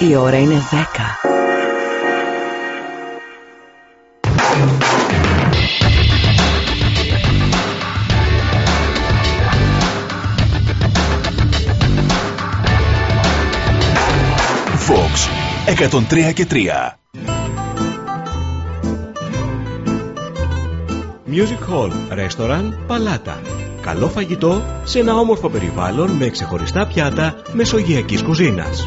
Η ώρα είναι 10. Fox 103 και 3 Music Hall, Restaurant, Παλάτα. Καλό φαγητό σε ένα όμορφο περιβάλλον με ξεχωριστά πιάτα μεσογειακής κουζίνας.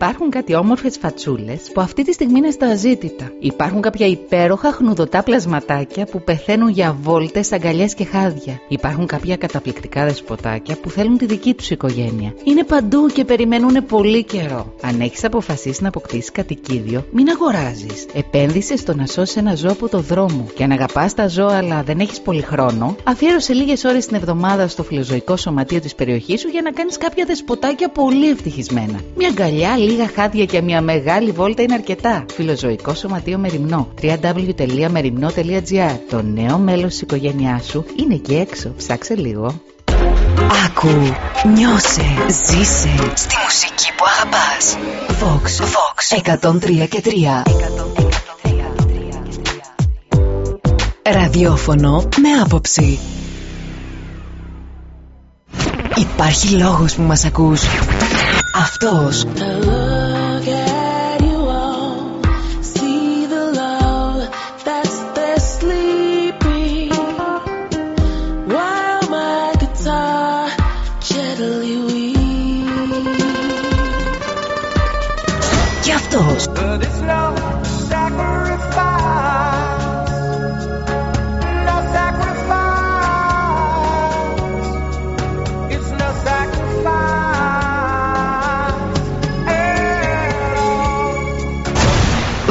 Υπάρχουν κάτι όμορφες φατσούλες που αυτή τη στιγμή είναι στα αζήτητα. Υπάρχουν κάποια υπέροχα χνουδωτά πλασματάκια που πεθαίνουν για βόλτες, αγκαλιές και χάδια. Υπάρχουν κάποια καταπληκτικά δεσποτάκια που θέλουν τη δική τους οικογένεια. Είναι παντού και περιμένουν πολύ καιρό. Αν έχεις αποφασίσει να αποκτήσεις κατοικίδιο, μην αγοράζεις. Επένδυσες στο να σώσεις ένα ζώο από το δρόμο. Και αν αγαπάς τα ζώα αλλά δεν έχεις πολύ χρόνο, αφιέρωσε λίγες ώρες την εβδομάδα στο φιλοζωικό σωματείο της περιοχής σου για να κάνεις κάποια δεσποτάκια πολύ ευτυχισμένα. Μια αγκαλιά, λίγα χάδια και μια μεγάλη βόλτα είναι αρκετά. Φιλοζωικό Σωματείο Μεριμνό. www.merimno.gr Το νέο μέλος της οικογένειάς σου είναι εκεί έξω. Ψάξε λίγο. Άκου, νιώσε, ζήσε στη μουσική που αγαπάς. Fox, Fox 103 και 3. Ραδιόφωνο με άποψη. Υπάρχει λόγος που μας ακούς. Αυτός.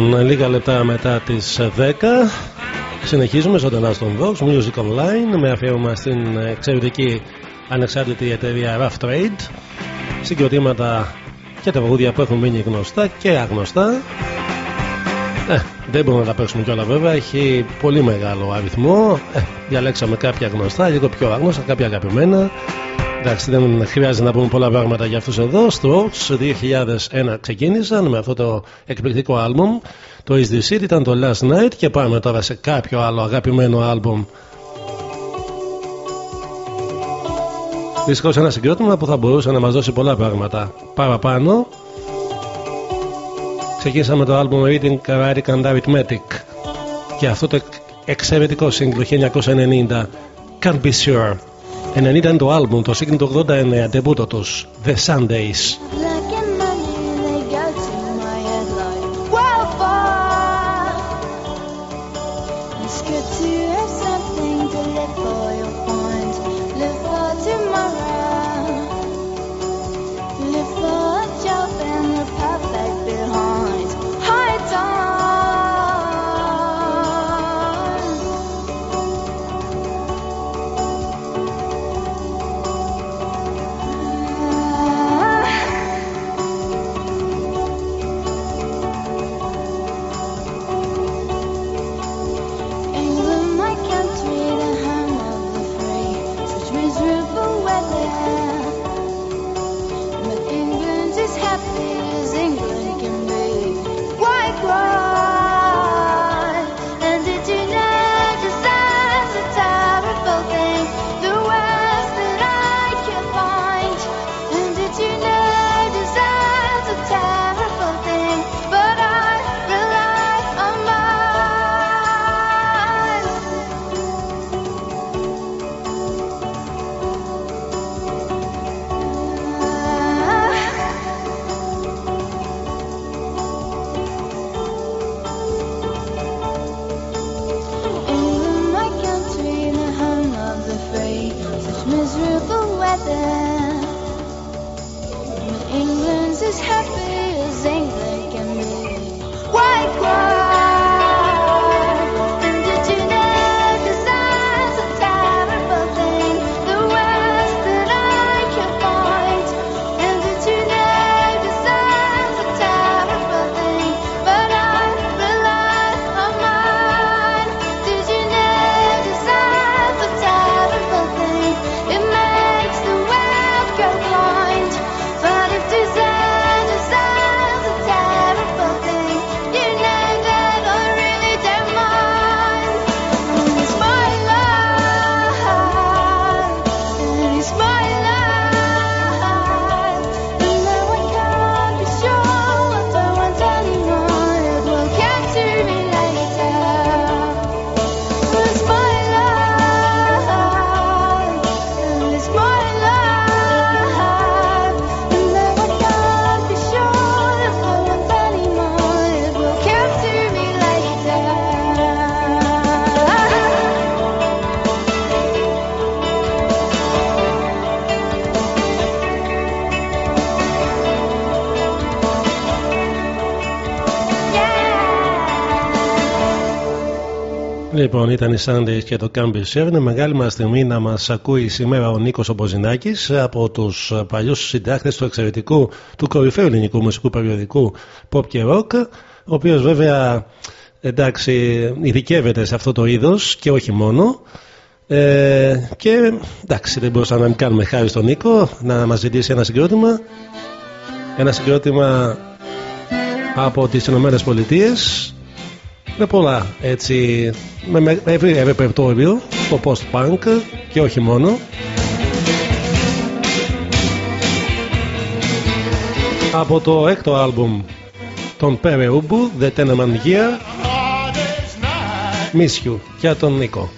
Λοιπόν, λίγα λεπτά μετά τις 10 συνεχίζουμε ζωντανά στον Vox Music Online με αφιέρωμα στην εξαιρετική ανεξάρτητη εταιρεία Rough Trade. Συγκροτήματα και τα τραγούδια που έχουν μείνει γνωστά και αγνωστά. Ε, δεν μπορούμε να τα παίξουμε κιόλα βέβαια. Έχει πολύ μεγάλο αριθμό. Ε, διαλέξαμε κάποια γνωστά, λίγο πιο άγνωστα, κάποια αγαπημένα Εντάξει, δεν χρειάζεται να πούμε πολλά πράγματα για αυτούς εδώ. Strokes 2001 ξεκίνησαν με αυτό το εκπληκτικό άλμπουμ. Το Is This It ήταν το Last Night και πάμε τώρα σε κάποιο άλλο αγαπημένο άλμπουμ. Δυστυχώς ένα συγκρότημα που θα μπορούσε να μας δώσει πολλά πράγματα παραπάνω. Ξεκίνησαμε το άλμπουμ Reading Caradic and Arithmetic και αυτό το εξαιρετικό σύγκλο 1990 Can't Be Sure. 90 το άλμπουμ, το σύγκριτο 89, τεμπούτο τους, The Sundays. Λοιπόν, ήταν η Sundays και το Campbell Share. Είναι μεγάλη μας τιμή να μας ακούει σήμερα ο Νίκος Ομποζινάκη από τους παλιούς συντάκτες του εξαιρετικού, του κορυφαίου ελληνικού μουσικού περιοδικού Pop και Rock, ο οποίος βέβαια εντάξει ειδικεύεται σε αυτό το είδος και όχι μόνο. Ε, και εντάξει, δεν μπορούσαμε να μην κάνουμε χάρη στον Νίκο να μας ζητήσει ένα συγκρότημα. Ένα συγκρότημα από τις Ηνωμένες Πολιτείες με πολλά έτσι με ευρύ ρεπερτόριο το post-punk και όχι μόνο. Από το έκτο άλμπουμ των Pere Ubu The Tenement Year Miss You για τον Νίκο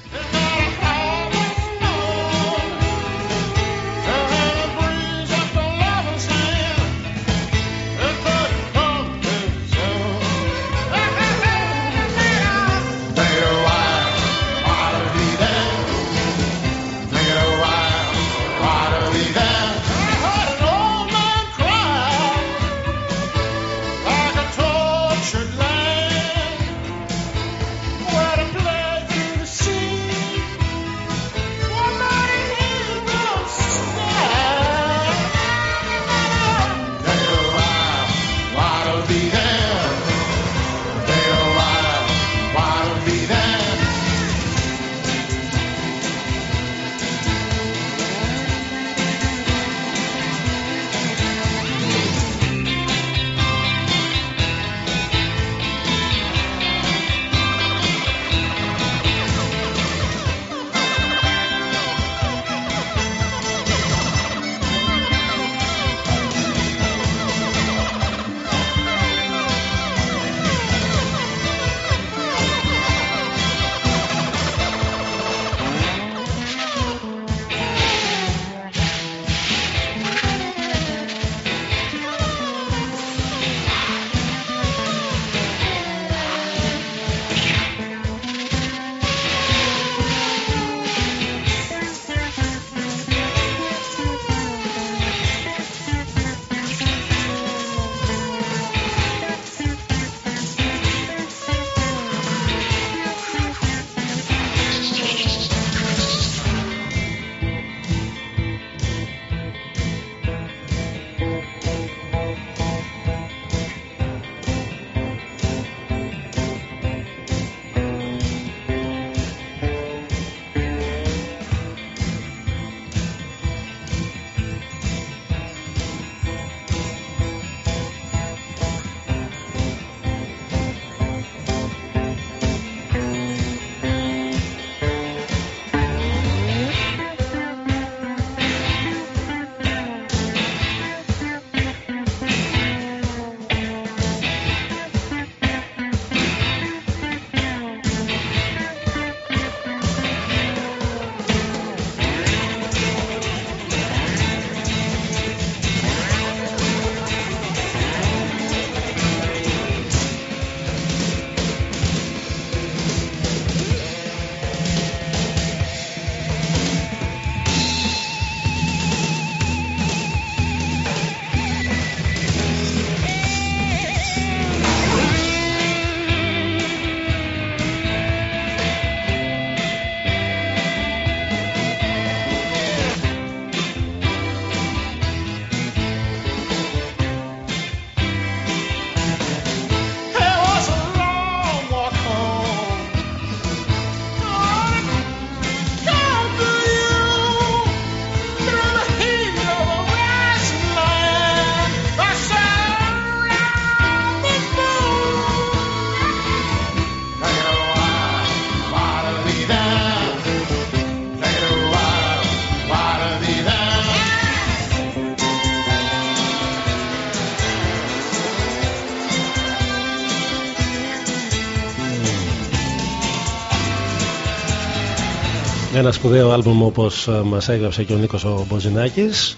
Ένα σπουδαίο άλμπουμ όπως ε, μας έγραψε και ο Νίκος ο Μποζινάκης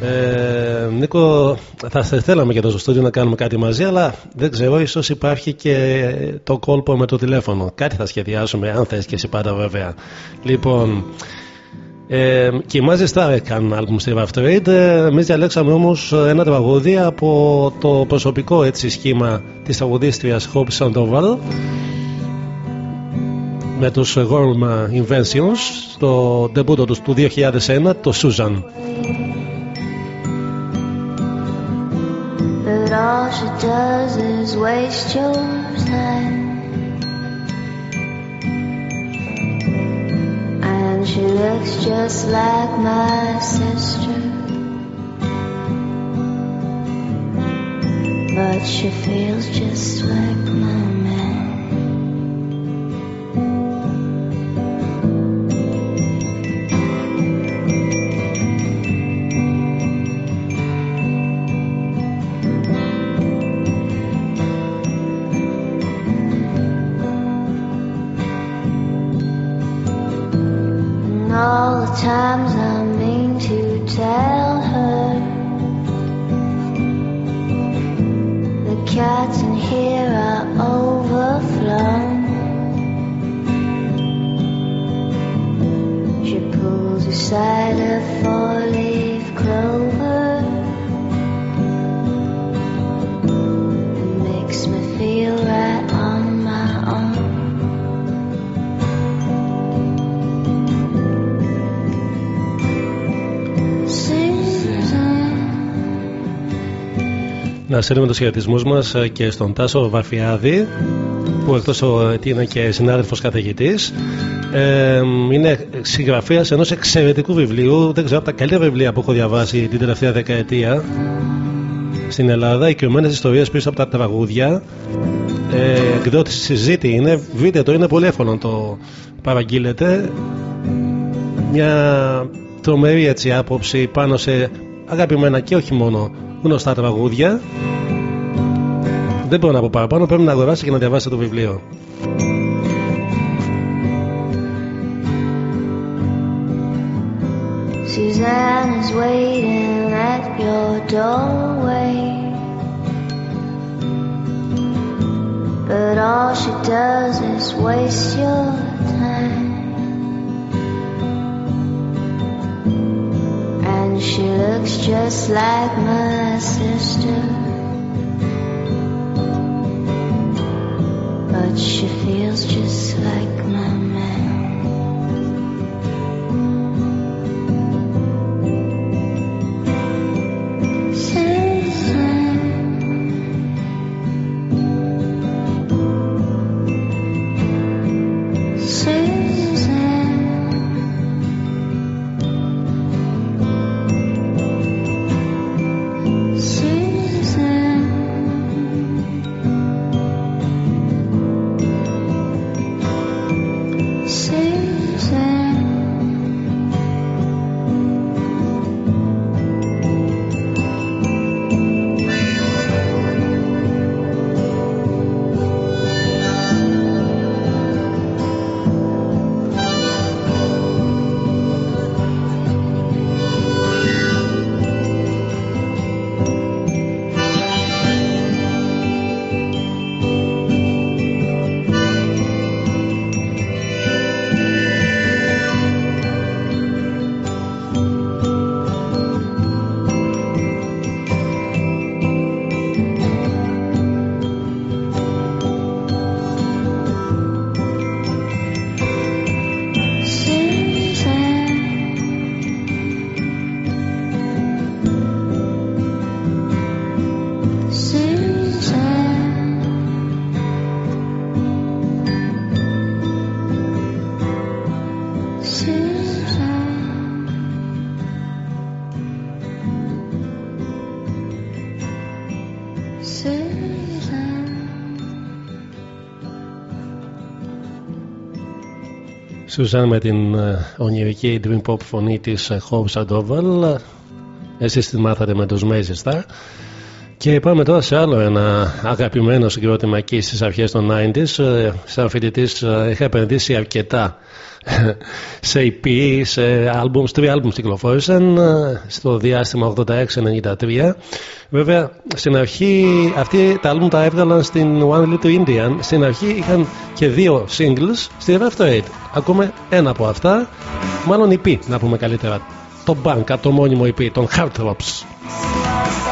ε, Νίκο, θα θέλαμε και το στο στούντιο να κάνουμε κάτι μαζί, αλλά δεν ξέρω, ίσως υπάρχει και το κόλπο με το τηλέφωνο. Κάτι θα σχεδιάσουμε, αν θες και εσύ πάντα βέβαια. Λοιπόν, ε, και οι Μάζι Στάρ κάνουν άλμπουμ στη Rough Trade. Εμείς διαλέξαμε όμως ένα τραγούδι από το προσωπικό έτσι σχήμα της τραγουδίστριας Hope Sandoval με τους Gorm Inventions το ντεμπούτο τους του 2001 το Susan But all she does is waste your time And she looks just like my sister But she feels just like my Να στείλουμε τους χαιρετισμούς μας ε, και στον Τάσο Βαρφιάδη που εκτός ότι είναι και συνάδελφος καθηγητής. Ε, είναι συγγραφέας ενός εξαιρετικού βιβλίου δεν ξέρω από τα καλύτερα βιβλία που έχω διαβάσει την τελευταία δεκαετία στην Ελλάδα. Οικειωμένες ιστορίες πίσω από τα τραγούδια. Ε, εκδότηση συζήτη είναι βίντεο το είναι πολύ εύκολο να το παραγγείλετε. Μια τρομερή έτσι άποψη πάνω σε αγαπημένα και όχι μόνο γνωστά τραγούδια. Δεν μπορώ να πω παραπάνω, πρέπει να αγοράσετε και να διαβάσετε το βιβλίο. Suzanne is waiting at your doorway But all she does is waste your she looks just like my sister. But she feels just like Σουζάν με την ε, ονειρική dream pop φωνή της ε, Hope Sandoval εσείς τη μάθατε με τους Mazestar Και πάμε τώρα σε άλλο ένα αγαπημένο συγκρότημα εκεί στις αρχές των 90s. Ε, σαν φοιτητής ε, είχα επενδύσει αρκετά σε EP, σε albums, τρία albums κυκλοφόρησαν ε, στο διάστημα 86-93. Βέβαια, στην αρχή αυτοί τα album τα έβγαλαν στην One Little Indian. Στην αρχή είχαν και δύο singles στη Rough Trade. Ακούμε ένα από αυτά, μάλλον EP να πούμε καλύτερα. Το Bank, το μόνιμο EP, των Heartthrobs. Και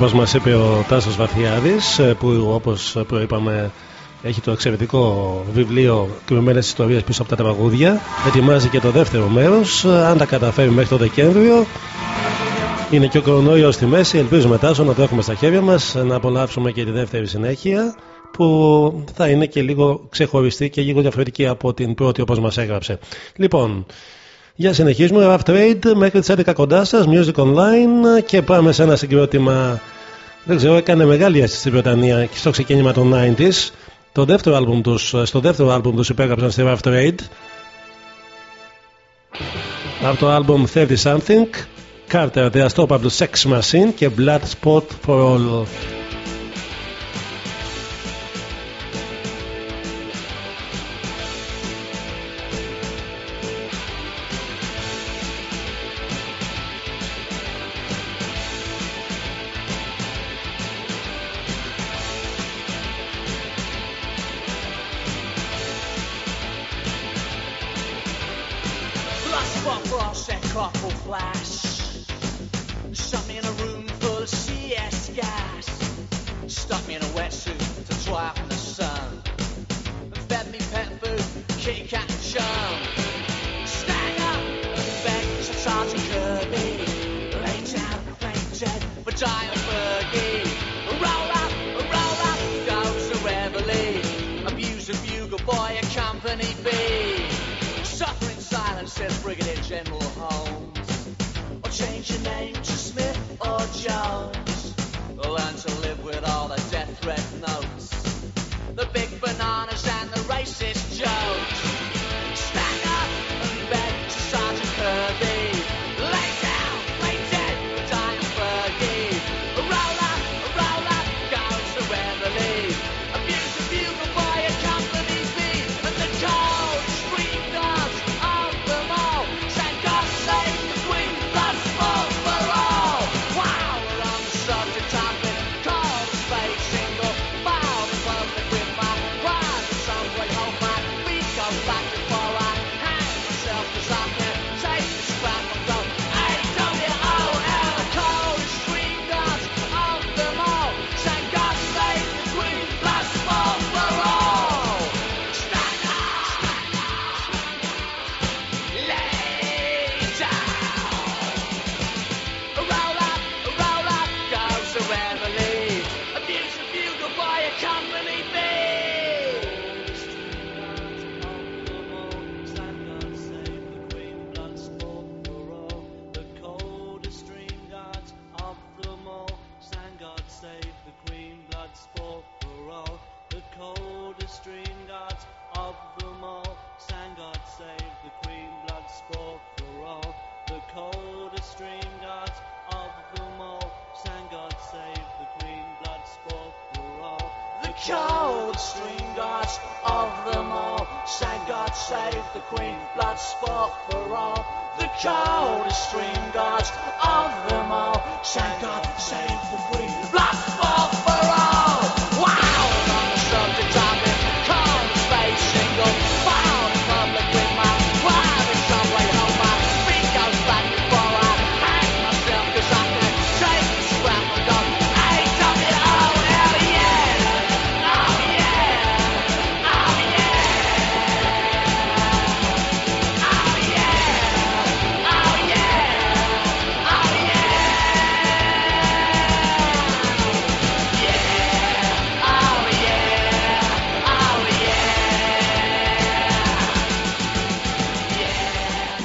όπως μας είπε ο Τάσος Βαθιάδης ε, που όπως προείπαμε έχει το εξαιρετικό βιβλίο κρυμμένες ιστορίες πίσω από τα τραγούδια ετοιμάζει και το δεύτερο μέρος αν τα καταφέρει μέχρι το Δεκέμβριο. Είναι και ο κορονοϊός στη μέση ελπίζουμε Τάσο να το έχουμε στα χέρια μας να απολαύσουμε και τη δεύτερη συνέχεια που θα είναι και λίγο ξεχωριστή και λίγο διαφορετική από την πρώτη όπως μας έγραψε. Λοιπόν για συνεχίζουμε Rough Trade μέχρι τις 11 κοντά σας Music Online. Και πάμε σε ένα συγκρότημα. Δεν ξέρω έκανε μεγάλη αίσθηση στην Βρετανία και στο ξεκίνημα των 90s το δεύτερο άλμπουμ τους, στο δεύτερο άλμπουμ τους υπέγραψαν στη Rough Trade. Από το άλμπουμ 30 Something Carter The Unstoppable Sex Machine και Blood Spot for All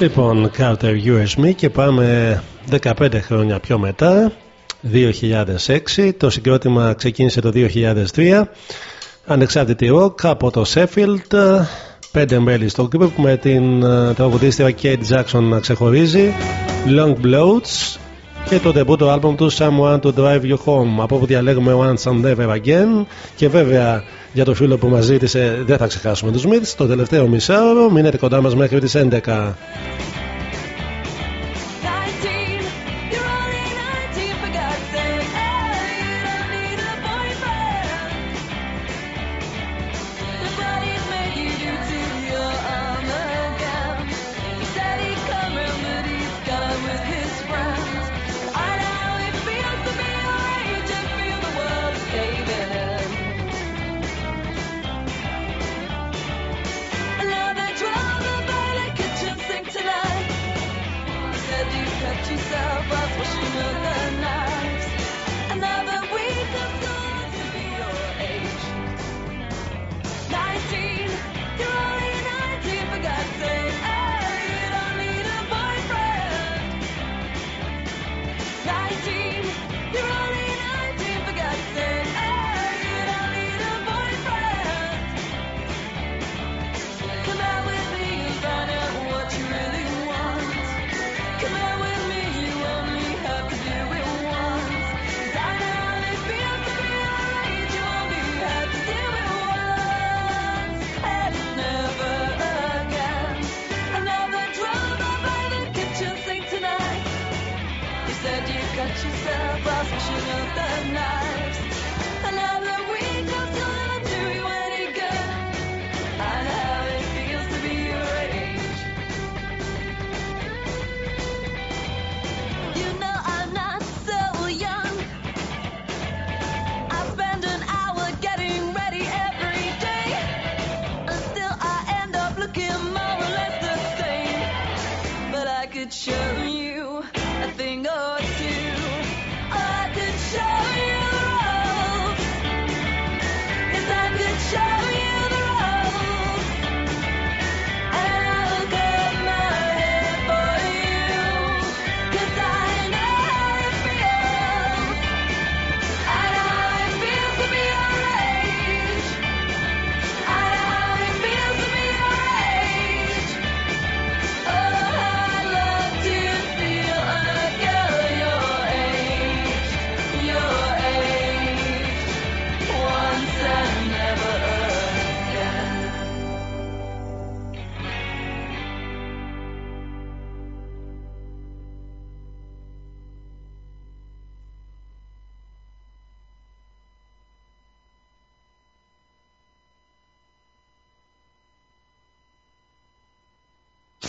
Λοιπόν, Carter USM και πάμε 15 χρόνια πιο μετά, 2006. Το συγκρότημα ξεκίνησε το 2003. Ανεξάρτητη ροκ από το Sheffield. Πέντε μέλη στο group με την ε, τραγουδίστρια Kate Jackson να ξεχωρίζει. Long Bloats και το debut album του Someone to Drive You Home από όπου διαλέγουμε Once and Never Again. Και βέβαια για το φίλο που μας ζήτησε δεν θα ξεχάσουμε τους Smiths το τελευταίο μισάωρο μείνετε κοντά μας μέχρι τις 11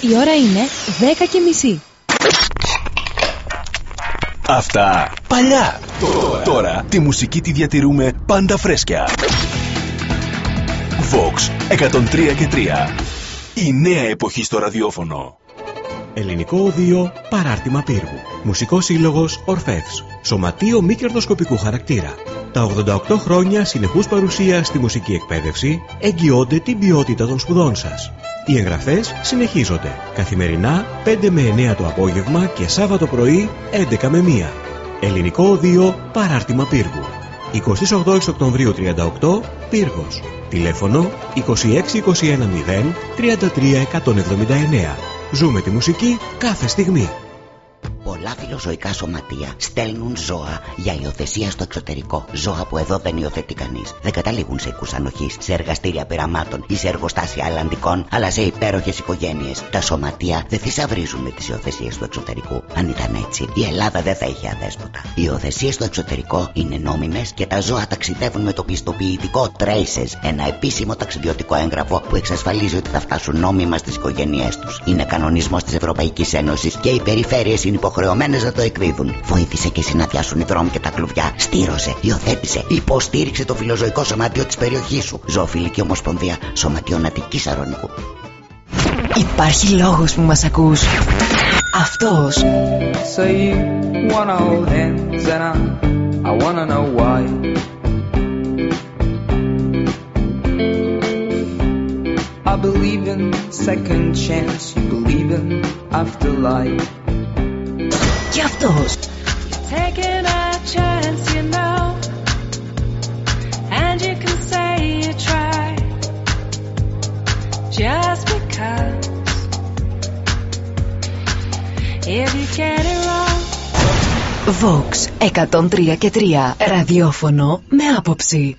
Η ώρα είναι 10 και μισή. Αυτά παλιά. Τώρα, τώρα τη μουσική τη διατηρούμε πάντα φρέσκια. Vox 103 και 3. Η νέα εποχή στο ραδιόφωνο. Ελληνικό Οδείο Παράρτημα Πύργου. Μουσικός σύλλογος Ορφεύς. Σωματείο μη κερδοσκοπικού χαρακτήρα. Τα 88 χρόνια συνεχούς παρουσία στη μουσική εκπαίδευση εγγυώνται την ποιότητα των σπουδών σας. Οι εγγραφές συνεχίζονται. Καθημερινά 5 με 9 το απόγευμα και Σάββατο πρωί 11 με 1. Ελληνικό Οδείο Παράρτημα Πύργου. 28 Οκτωβρίου 38 Πύργος. Τηλέφωνο 26210 33179. Ζούμε τη μουσική κάθε στιγμή. Πολλά φιλοζωικά σωματεία στέλνουν ζώα για υιοθεσία στο εξωτερικό. Ζώα που εδώ δεν υιοθετεί κανείς. Δεν καταλήγουν σε οικού ανοχής, σε εργαστήρια πειραμάτων ή σε εργοστάσια αλλαντικών, αλλά σε υπέροχες οικογένειες. Τα σωματεία δεν θησαυρίζουν με τις υιοθεσίες του εξωτερικού. Αν ήταν έτσι, η Ελλάδα δεν θα είχε αδέσποτα. Οι υιοθεσίες στο εξωτερικό είναι νόμιμες και τα ζώα ταξιδεύουν με το πιστοποιητικό Traces, ένα επίσημο ταξιδιωτικό έγγραφο που εξασφαλίζει ότι θα φτάσουν νόμιμα στις οικογένειές τους. Είναι κανονισμός της Ευρωπαϊκής Ένωσης και οι περιφέρειες είναι υποχρεωμένες να το εκδίδουν. Βοήθησε και εσύ να πιάσουν οι δρόμοι και τα κλουβιά. Στήρωσε, υιοθέτησε, υποστήριξε το φιλοζωικό σωματείο της περιοχής σου. Ζωοφιλική Ομοσπονδία Σωματείων Αττικής Αρωνικού. Υπάρχει λόγος που μας ακούς. Αυτός. So you wanna hold hands and I, I wanna know why. I believe in second chance, you believe in afterlife. You tried just because. If you get it wrong, Vox 103 και 3. Ραδιόφωνο με άποψη.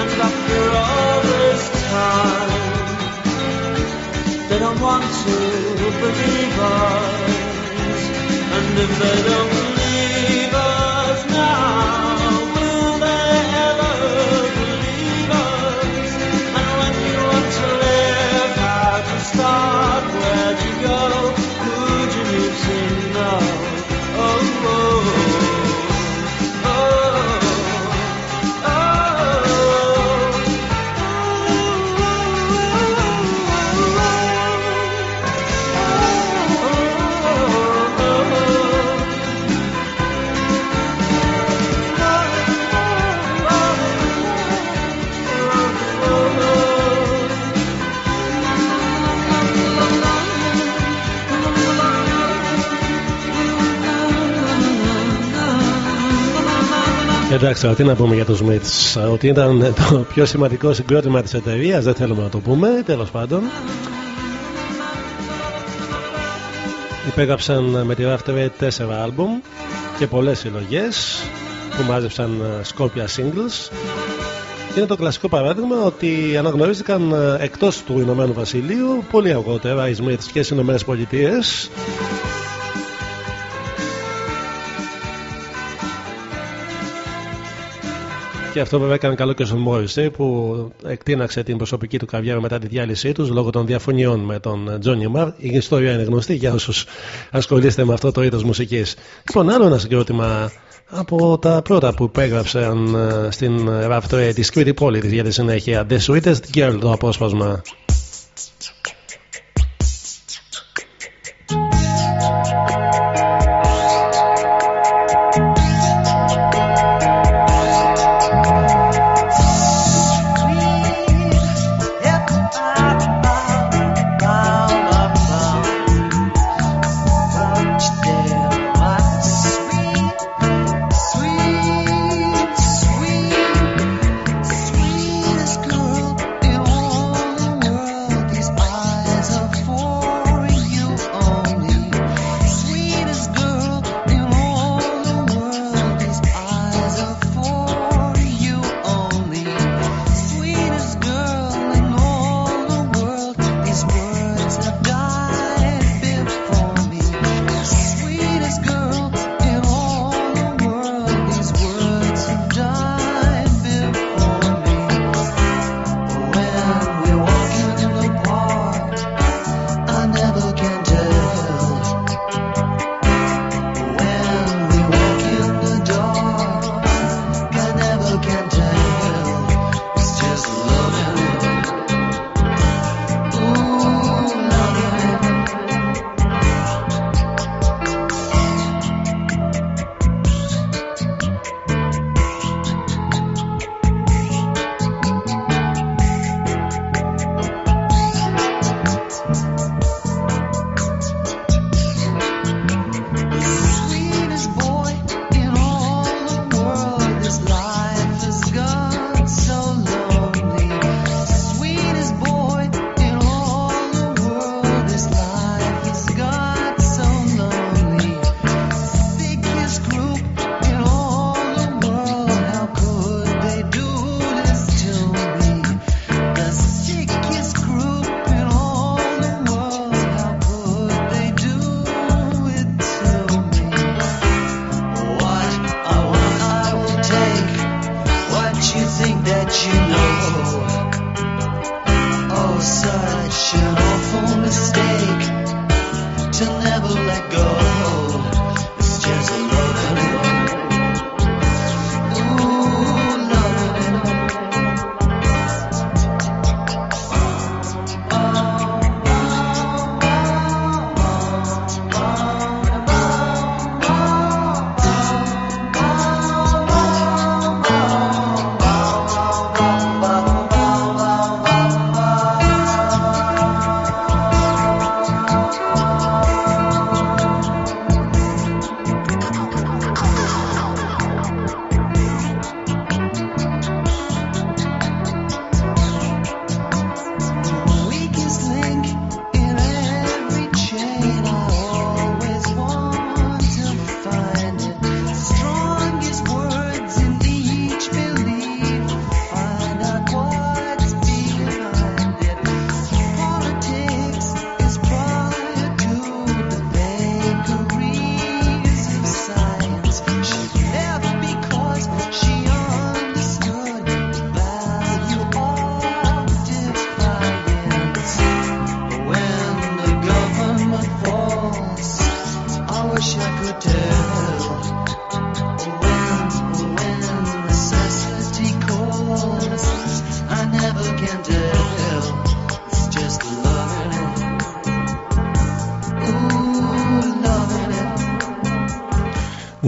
And after all this time, they don't want to believe us. And if they don't believe us Εντάξει, τώρα τι να πούμε για τους Smiths. Ότι ήταν το πιο σημαντικό συγκρότημα της εταιρείας, δεν θέλουμε να το πούμε, τέλος πάντων. Υπέγραψαν με τη Rough Trade τέσσερα άλμπουμ και πολλές συλλογές που μάζεψαν ε, σκόπια singles. Και είναι το κλασικό παράδειγμα ότι αναγνωρίστηκαν ε, εκτός του Ηνωμένου Βασιλείου πολύ αργότερα οι Smiths και στις Ηνωμένες Πολιτείες Και αυτό βέβαια έκανε καλό και στον Μόρισε που εκτείναξε την προσωπική του καβιέρα μετά τη διάλυσή τους λόγω των διαφωνιών με τον Τζόνι Μαρ. Η ιστορία είναι γνωστή για όσους ασχολείστε με αυτό το είδος μουσικής. Λοιπόν, άλλο ένα συγκρότημα από τα πρώτα που υπέγραψαν ε, στην Rough Trade τη Κρήτη Πόλη για τη συνέχεια. The Sweetest Girl το απόσπασμα.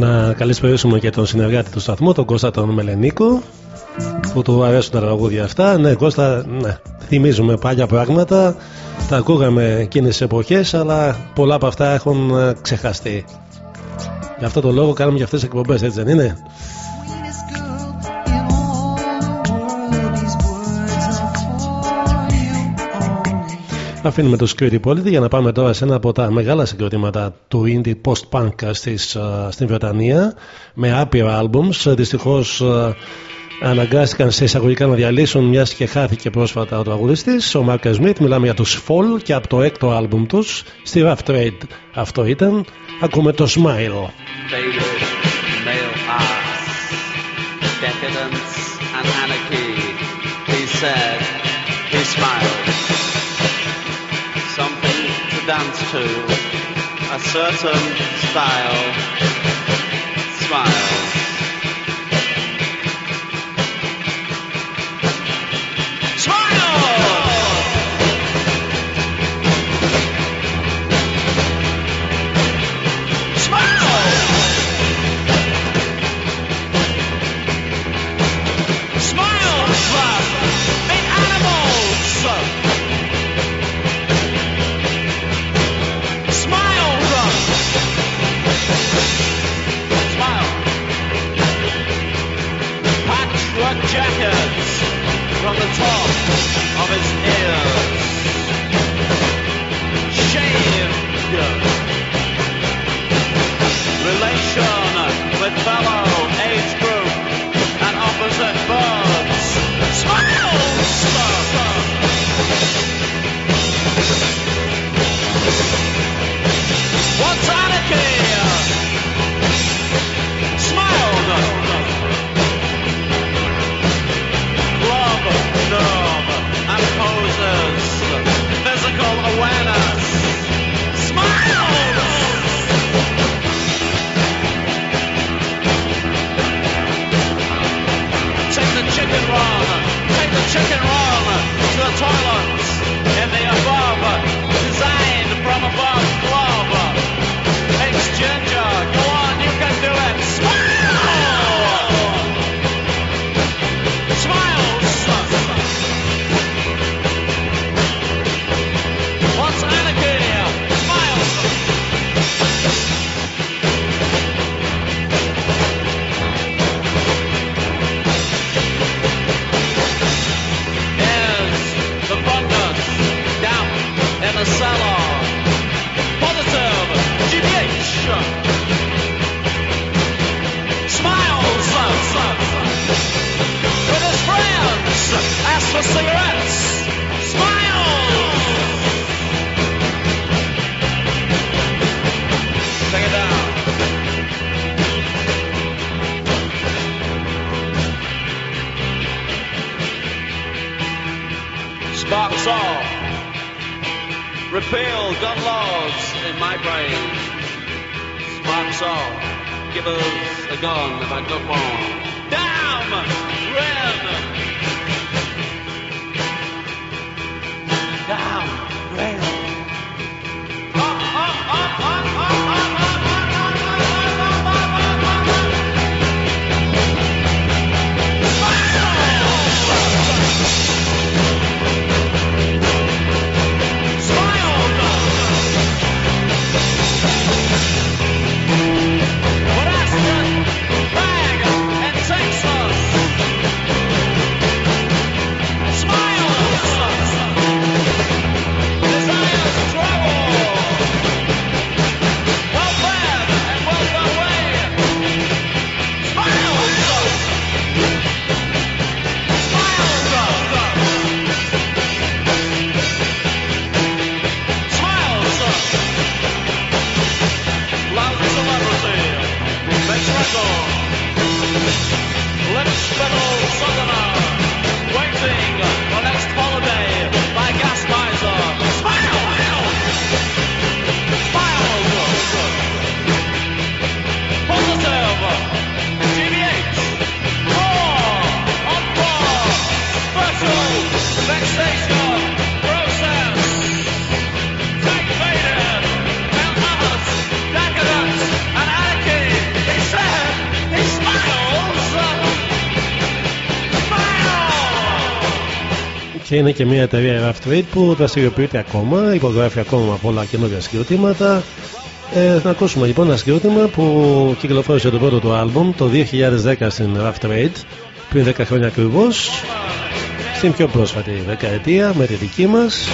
Να καλησπερίσουμε και τον συνεργάτη του σταθμού, τον Κώστα τον Μελενίκο, που του αρέσουν τα τραγούδια αυτά. Ναι, Κώστα, ναι, θυμίζουμε παλιά πράγματα. Τα ακούγαμε εκείνες τις εποχές, αλλά πολλά από αυτά έχουν ε, ξεχαστεί. Γι' αυτό το λόγο κάνουμε και αυτές τις εκπομπές, έτσι δεν είναι; Αφήνουμε το Security Polity για να πάμε τώρα σε ένα από τα μεγάλα συγκροτήματα του indie post-punk στις, α, στην Βρετανία με άπειρα albums. Δυστυχώς αναγκάστηκαν σε εισαγωγικά να διαλύσουν μιας και χάθηκε πρόσφατα ο τραγουδιστής ο Μάρκ Σμιτ. Μιλάμε για τους Fall και από το έκτο album τους στη Rough Trade αυτό ήταν. Ακούμε το Smile. Certain style smiles. From the top of his είναι και μια εταιρεία Rough Trade που δραστηριοποιείται ακόμα, υπογράφει ακόμα πολλά καινούργια συγκροτήματα. Ε, θα ακούσουμε λοιπόν ένα συγκρότημα που κυκλοφόρησε το πρώτο του άλμπουμ το 2010 στην Rough Trade πριν 10 χρόνια ακριβώς. Στην πιο πρόσφατη δεκαετία με τη δική μας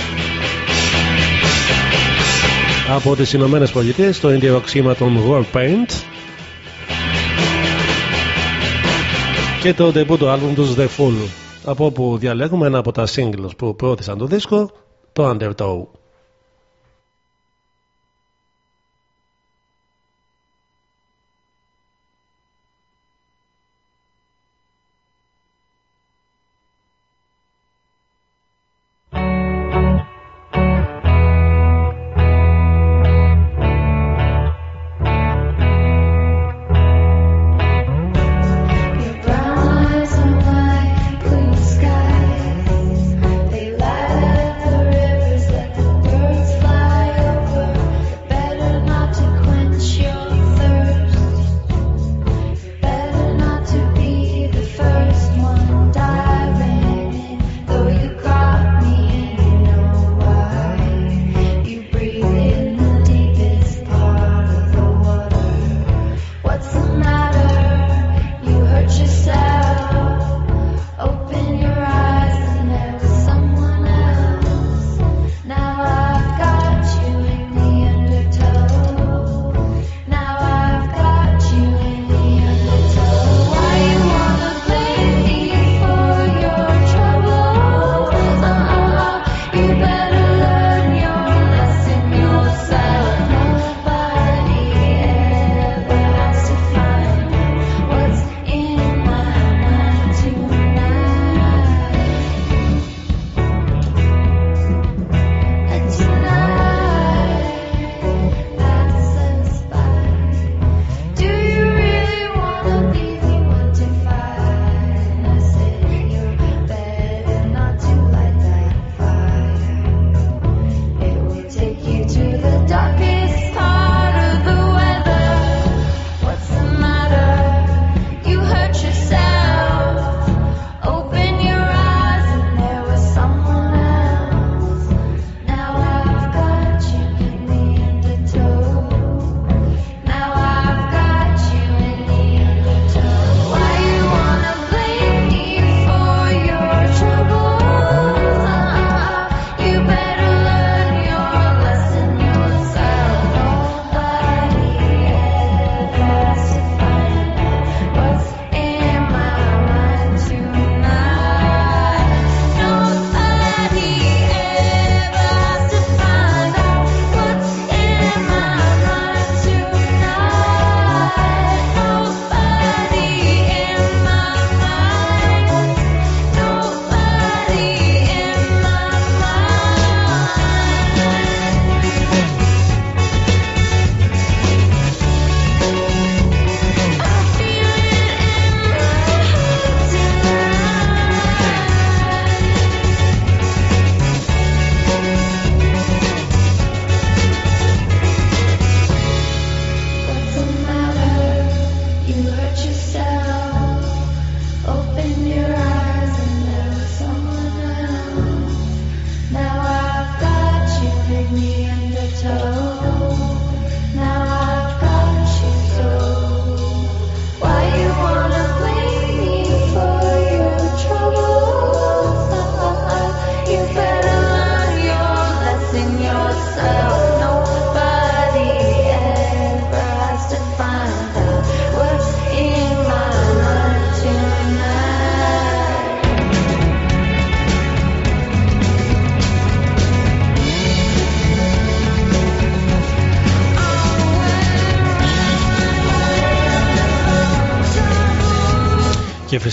από τις Ηνωμένες Πολιτείες στο indie rock σχήμα των Warpaint και το debut του άλμπουμ τους The Fool από όπου διαλέγουμε ένα από τα singles που προώθησαν το δίσκο το Undertow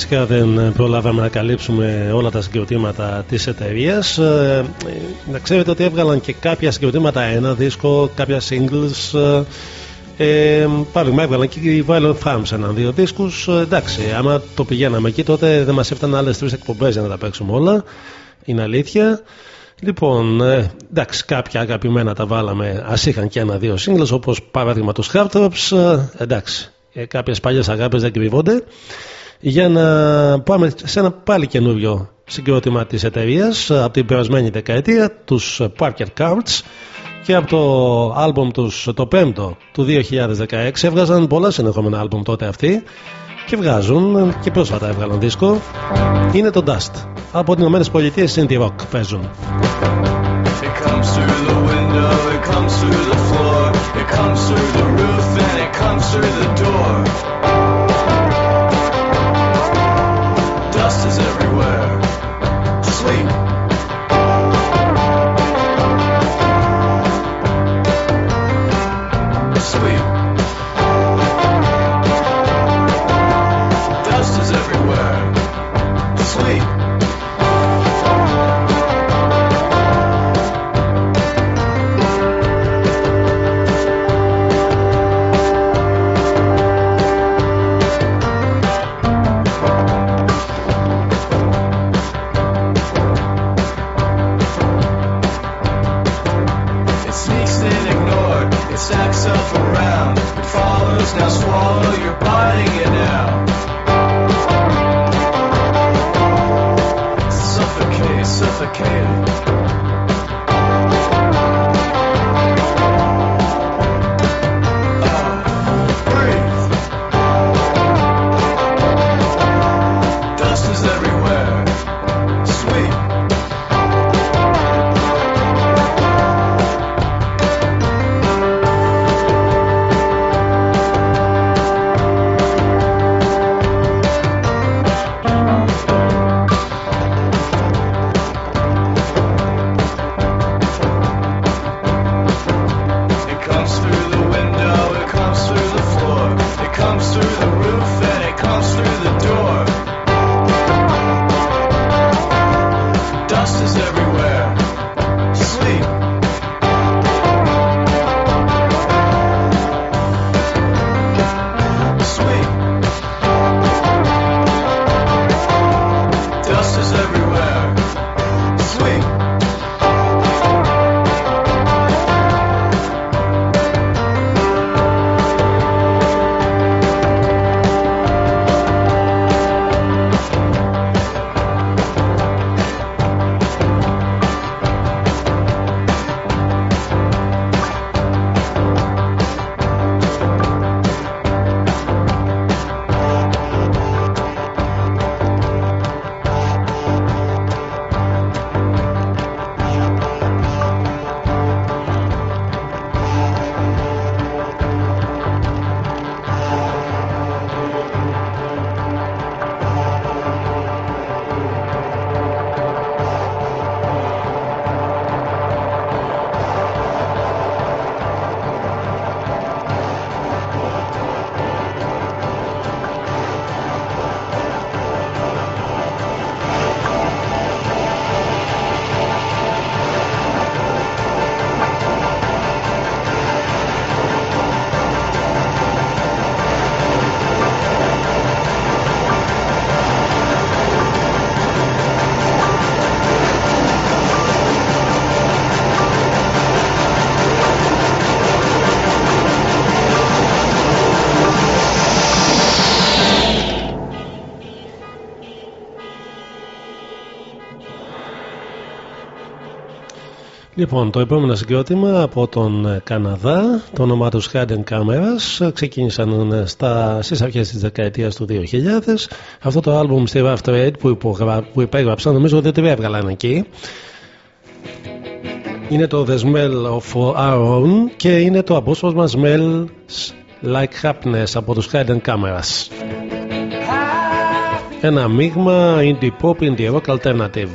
φυσικά δεν προλάβαμε να καλύψουμε όλα τα συγκροτήματα της εταιρείας. Ε, να ξέρετε ότι έβγαλαν και κάποια συγκροτήματα ένα δίσκο, κάποια singles. Ε, ε, πάλι έβγαλαν και οι Violent Farms έναν-δύο δίσκους. Ε, εντάξει, άμα το πηγαίναμε εκεί τότε δεν μας έφταναν άλλες τρεις εκπομπές για να τα παίξουμε όλα. Είναι αλήθεια. Λοιπόν, ε, εντάξει, κάποια αγαπημένα τα βάλαμε. Α είχαν και ένα-δύο singles όπως παράδειγμα τους Heartthrobs. Ε, εντάξει, ε, κάποιες παλιές αγάπες δεν κρυβόνται. Για να πάμε σε ένα πάλι καινούριο συγκρότημα της εταιρείας από την περασμένη δεκαετία, τους Parker Cards. Και από το άλμπομ τους, το πέμπτο του 2016 έβγαζαν πολλά συνεχόμενα άλμπομ τότε αυτοί και βγάζουν και πρόσφατα έβγαλαν δίσκο είναι το Dust από τις Ηνωμένες Πολιτείες Indie Rock παίζουν It comes through the window, it comes through the floor, it comes through the roof, and it comes through the door. Λοιπόν, το επόμενο συγκρότημα από τον ε, Καναδά, το όνομά τους Hidden Cameras, ξεκίνησαν ε, στα, στις αρχές της δεκαετίας του 2000. Αυτό το άλμπουμ στη Rough Trade που, υπογρα... που υπέγραψαν, νομίζω ότι δεν έβγαλαν εκεί. Είναι το The Smell of Our Own και είναι το απόσπασμα Smell Like Happiness από τους Hidden Cameras. Ένα μείγμα indie pop, indie rock alternative.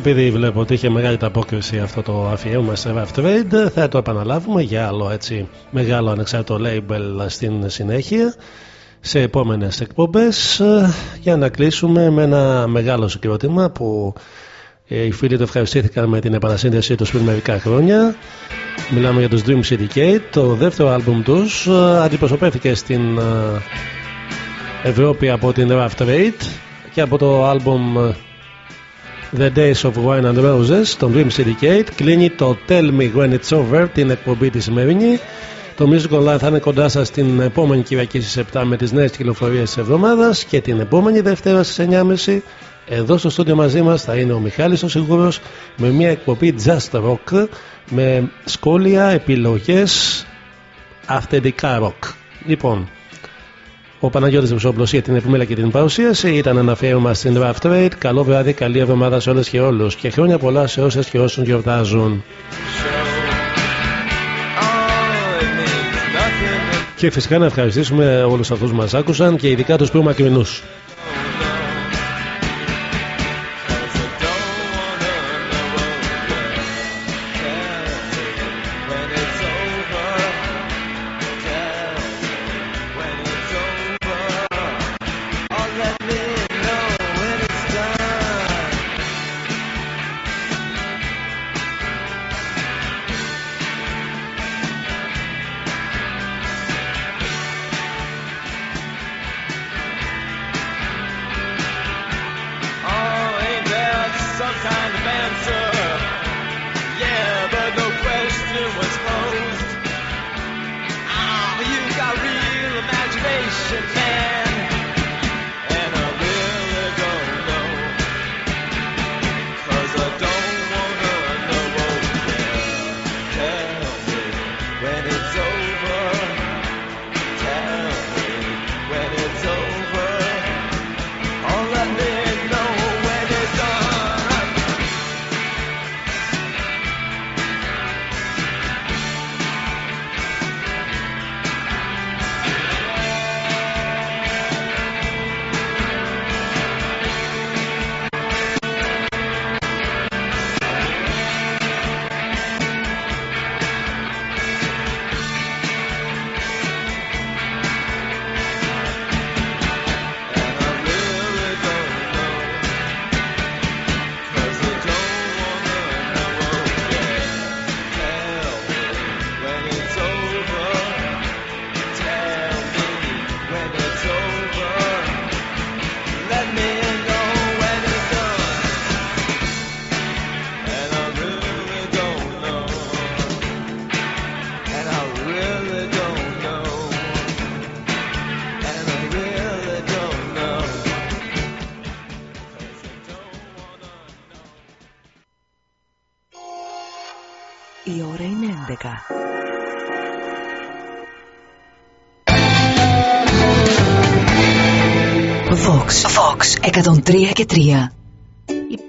Επειδή βλέπω ότι είχε μεγάλη απόκριση αυτό το αφιέρωμα σε Rough Trade, θα το επαναλάβουμε για άλλο έτσι μεγάλο ανεξάρτητο label στην συνέχεια. Σε επόμενες εκπομπές ε, για να κλείσουμε με ένα μεγάλο συγκρότημα που ε, οι φίλοι του ευχαριστήθηκαν με την επανασύνδεσή τους πριν μερικά χρόνια. Μιλάμε για τους Dream Syndicate το δεύτερο άλμπουμ τους ε, αντιπροσωπεύτηκε στην ε, Ευρώπη από την Rough Trade και από το άλμπουμ ε, The Days of Wine and Roses των Dream Syndicate κλείνει το Tell Me When It's Over την εκπομπή της σημερινή το Music Online θα είναι κοντά σας την επόμενη Κυριακή στις 7 με τις νέες κυκλοφορίες της εβδομάδας και την επόμενη Δευτέρα στις 9.30 εδώ στο στούντιο μαζί μας θα είναι ο Μιχάλης ο Σίγουρος με μια εκπομπή Just Rock με σχόλια, επιλογές αυθεντικά rock. Λοιπόν, ο Παναγιώτης Βουσόπουλος για την επιμέλεια και την παρουσίαση ήταν ένα αφιέρωμα στην Draft Trade. Καλό βράδυ, καλή εβδομάδα σε όλες και όλους και χρόνια πολλά σε όσες και όσους γιορτάζουν. Και φυσικά να ευχαριστήσουμε όλους αυτούς που μας άκουσαν και ειδικά τους πιο μακρινούς. 103 και 3.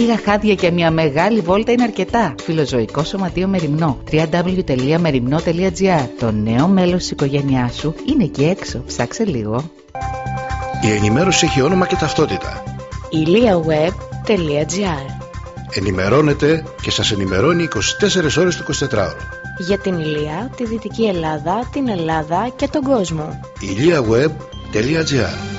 λίγα χάδια και μια μεγάλη βόλτα είναι αρκετά. Φιλοζωικό σωματείο Μεριμνό. www.merimno.gr Το νέο μέλος της οικογένειάς σου είναι εκεί έξω. Ψάξε λίγο. Η ενημέρωση έχει όνομα και ταυτότητα. iliaweb.gr Ενημερώνετε και σας ενημερώνει 24 ώρες το 24ωρο. Για την Ηλία, τη Δυτική Ελλάδα, την Ελλάδα και τον κόσμο. iliaweb.gr